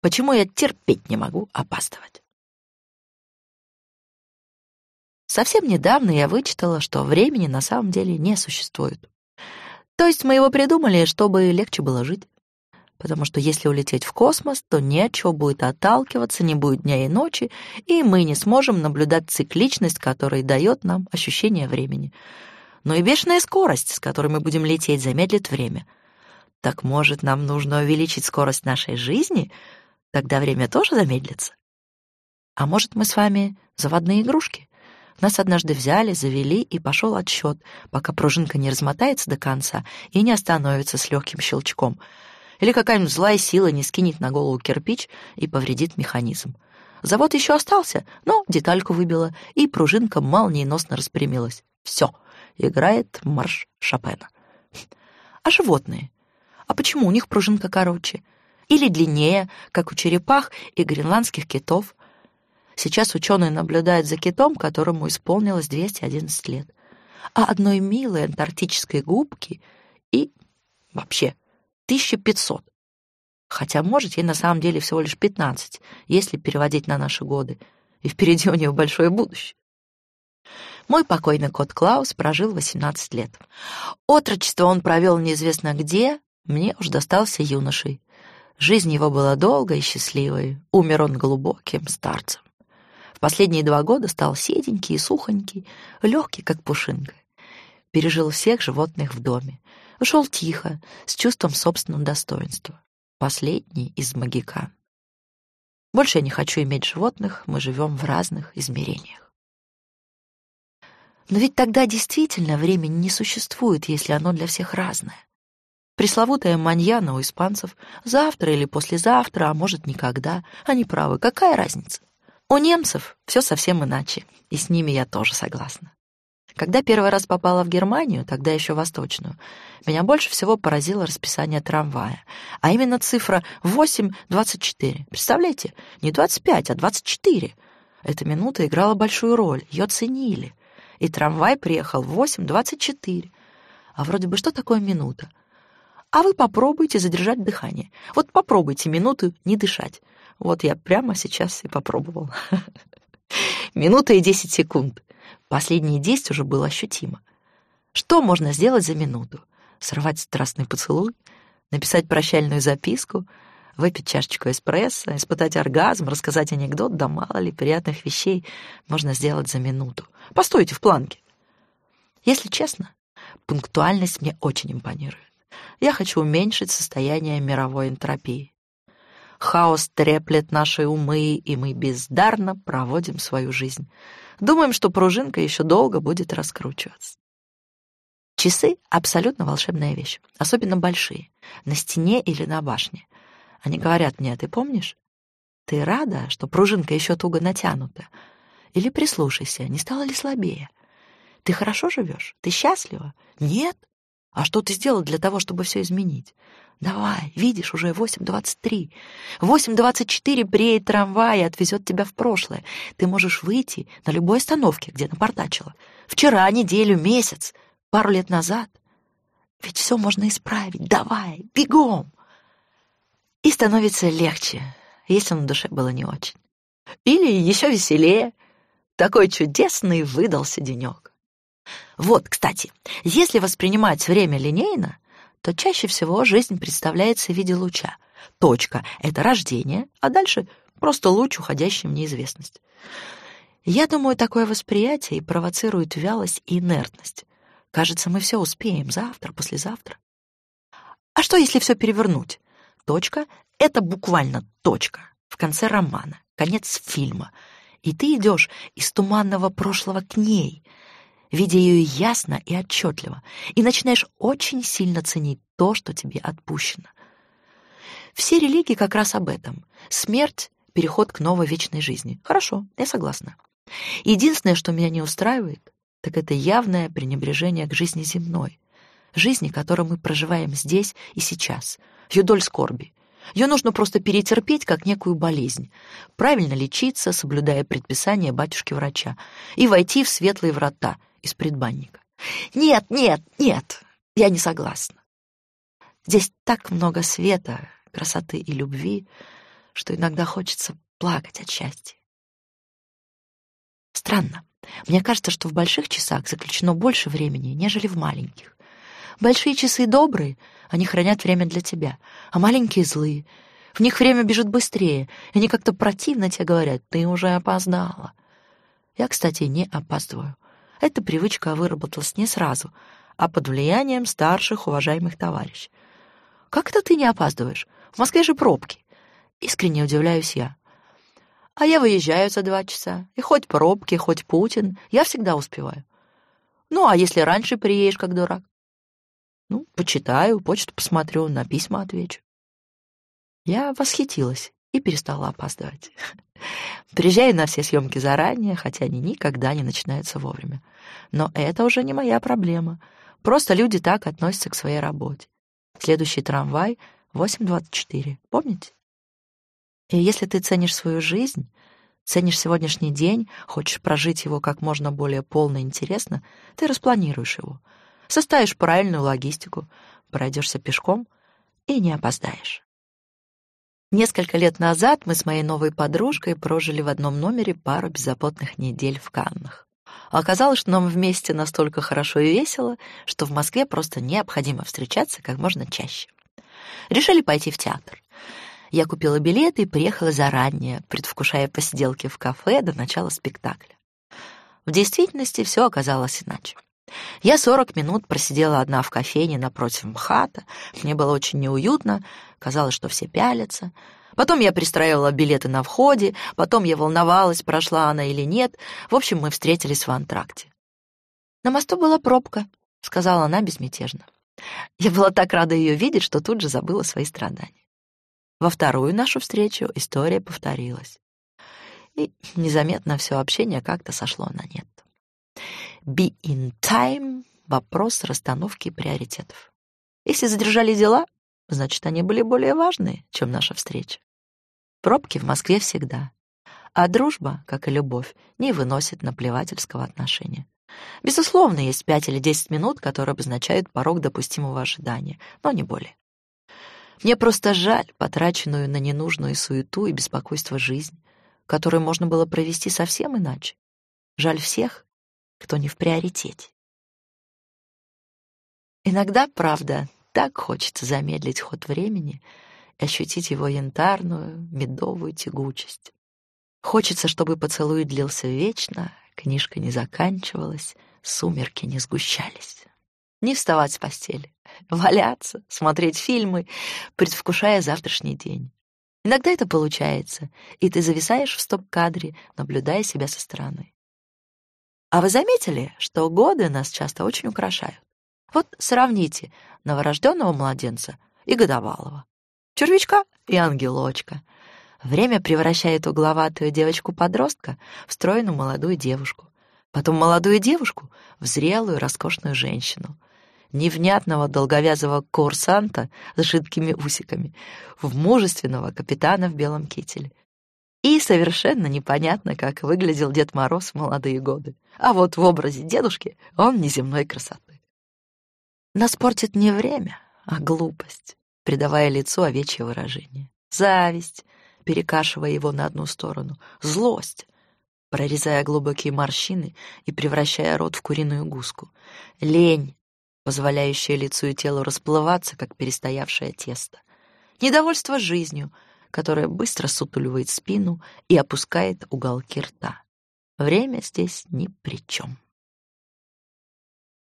Почему я терпеть не могу опаздывать? Совсем недавно я вычитала, что времени на самом деле не существует. То есть мы его придумали, чтобы легче было жить. Потому что если улететь в космос, то от чего будет отталкиваться, не будет дня и ночи, и мы не сможем наблюдать цикличность, которая дает нам ощущение времени. Но и бешеная скорость, с которой мы будем лететь, замедлит время. Так может, нам нужно увеличить скорость нашей жизни? Тогда время тоже замедлится. А может, мы с вами заводные игрушки? Нас однажды взяли, завели, и пошел отсчет, пока пружинка не размотается до конца и не остановится с легким щелчком — или какая-нибудь злая сила не скинет на голову кирпич и повредит механизм. Завод еще остался, но детальку выбила, и пружинка молниеносно распрямилась. Все, играет марш Шопена. А животные? А почему у них пружинка короче? Или длиннее, как у черепах и гренландских китов? Сейчас ученые наблюдают за китом, которому исполнилось 211 лет. А одной милой антарктической губки и вообще 1500. Хотя, может, ей на самом деле всего лишь 15, если переводить на наши годы. И впереди у нее большое будущее. Мой покойный кот Клаус прожил 18 лет. Отрочество он провел неизвестно где, мне уж достался юношей. Жизнь его была долгой и счастливой, умер он глубоким старцем. В последние два года стал седенький и сухонький, легкий, как пушинка. Пережил всех животных в доме. Ушел тихо, с чувством собственного достоинства. Последний из магикан. Больше я не хочу иметь животных, мы живем в разных измерениях. Но ведь тогда действительно времени не существует, если оно для всех разное. Пресловутая маньяна у испанцев завтра или послезавтра, а может никогда. Они правы, какая разница? У немцев все совсем иначе, и с ними я тоже согласна. Когда первый раз попала в Германию, тогда еще восточную, меня больше всего поразило расписание трамвая, а именно цифра 8.24. Представляете, не 25, а 24. Эта минута играла большую роль, ее ценили. И трамвай приехал в 8.24. А вроде бы что такое минута? А вы попробуйте задержать дыхание. Вот попробуйте минуту не дышать. Вот я прямо сейчас и попробовал. Минута и 10 секунд. Последние десять уже было ощутимо. Что можно сделать за минуту? Сорвать страстный поцелуй, написать прощальную записку, выпить чашечку эспрессо, испытать оргазм, рассказать анекдот, да мало ли приятных вещей можно сделать за минуту. Постойте в планке. Если честно, пунктуальность мне очень импонирует. Я хочу уменьшить состояние мировой энтропии. Хаос треплет наши умы, и мы бездарно проводим свою жизнь. Думаем, что пружинка еще долго будет раскручиваться. Часы — абсолютно волшебная вещь, особенно большие, на стене или на башне. Они говорят мне, «А ты помнишь? Ты рада, что пружинка еще туго натянута? Или прислушайся, не стало ли слабее? Ты хорошо живешь? Ты счастлива? Нет? А что ты сделал для того, чтобы все изменить? Давай, видишь, уже 8.23. 8.24 приедет трамвай и отвезет тебя в прошлое. Ты можешь выйти на любой остановке, где напортачила. Вчера, неделю, месяц, пару лет назад. Ведь все можно исправить. Давай, бегом. И становится легче, если на душе было не очень. Или еще веселее. Такой чудесный выдался денек. Вот, кстати, если воспринимать время линейно, то чаще всего жизнь представляется в виде луча. Точка — это рождение, а дальше просто луч, уходящий в неизвестность. Я думаю, такое восприятие и провоцирует вялость и инертность. Кажется, мы все успеем завтра, послезавтра. А что, если все перевернуть? Точка — это буквально точка в конце романа, конец фильма. И ты идешь из туманного прошлого к ней — видя ее ясно и отчетливо, и начинаешь очень сильно ценить то, что тебе отпущено. Все религии как раз об этом. Смерть — переход к новой вечной жизни. Хорошо, я согласна. Единственное, что меня не устраивает, так это явное пренебрежение к жизни земной, жизни, которую мы проживаем здесь и сейчас, ее доль скорби. Ее нужно просто перетерпеть, как некую болезнь, правильно лечиться, соблюдая предписания батюшки-врача, и войти в светлые врата, из предбанника. «Нет, нет, нет, я не согласна. Здесь так много света, красоты и любви, что иногда хочется плакать от счастья. Странно. Мне кажется, что в больших часах заключено больше времени, нежели в маленьких. Большие часы добрые, они хранят время для тебя, а маленькие злые. В них время бежит быстрее, и они как-то противно тебе говорят, ты уже опоздала. Я, кстати, не опаздываю. Эта привычка выработалась не сразу, а под влиянием старших уважаемых товарищей. Как это ты не опаздываешь? В Москве же пробки. Искренне удивляюсь я. А я выезжаю за два часа. И хоть пробки, хоть Путин, я всегда успеваю. Ну, а если раньше приедешь, как дурак? Ну, почитаю, почту посмотрю, на письма отвечу. Я восхитилась и перестала опаздывать. Приезжаю на все съемки заранее, хотя они никогда не начинаются вовремя. Но это уже не моя проблема. Просто люди так относятся к своей работе. Следующий трамвай — 8.24. Помните? И если ты ценишь свою жизнь, ценишь сегодняшний день, хочешь прожить его как можно более полно и интересно, ты распланируешь его — составишь правильную логистику, пройдешься пешком и не опоздаешь. Несколько лет назад мы с моей новой подружкой прожили в одном номере пару беззаботных недель в Каннах. оказалось, что нам вместе настолько хорошо и весело, что в Москве просто необходимо встречаться как можно чаще. Решили пойти в театр. Я купила билеты и приехала заранее, предвкушая посиделки в кафе до начала спектакля. В действительности все оказалось иначе. Я сорок минут просидела одна в кофейне напротив МХАТа. Мне было очень неуютно, казалось, что все пялятся. Потом я пристраивала билеты на входе, потом я волновалась, прошла она или нет. В общем, мы встретились в антракте. «На мосту была пробка», — сказала она безмятежно. Я была так рада ее видеть, что тут же забыла свои страдания. Во вторую нашу встречу история повторилась. И незаметно все общение как-то сошло на нет. Be in time — вопрос расстановки приоритетов. Если задержали дела, значит, они были более важные, чем наша встреча. Пробки в Москве всегда. А дружба, как и любовь, не выносит наплевательского отношения. Безусловно, есть пять или десять минут, которые обозначают порог допустимого ожидания, но не более. Мне просто жаль потраченную на ненужную суету и беспокойство жизнь, которую можно было провести совсем иначе. Жаль всех, кто не в приоритете. Иногда, правда, так хочется замедлить ход времени и ощутить его янтарную, медовую тягучесть. Хочется, чтобы поцелуй длился вечно, книжка не заканчивалась, сумерки не сгущались. Не вставать с постели, валяться, смотреть фильмы, предвкушая завтрашний день. Иногда это получается, и ты зависаешь в стоп-кадре, наблюдая себя со стороны. А вы заметили, что годы нас часто очень украшают? Вот сравните новорожденного младенца и годовалого, червячка и ангелочка. Время превращает угловатую девочку-подростка в стройную молодую девушку, потом молодую девушку в зрелую роскошную женщину, невнятного долговязого курсанта с жидкими усиками, в мужественного капитана в белом кителе, и совершенно непонятно, как выглядел Дед Мороз в молодые годы. А вот в образе дедушки он неземной красоты. Нас портит не время, а глупость, придавая лицу овечье выражение. Зависть, перекашивая его на одну сторону. Злость, прорезая глубокие морщины и превращая рот в куриную гуску. Лень, позволяющая лицу и телу расплываться, как перестоявшее тесто. Недовольство жизнью — которая быстро сутуливает спину и опускает уголки рта. Время здесь ни при чем.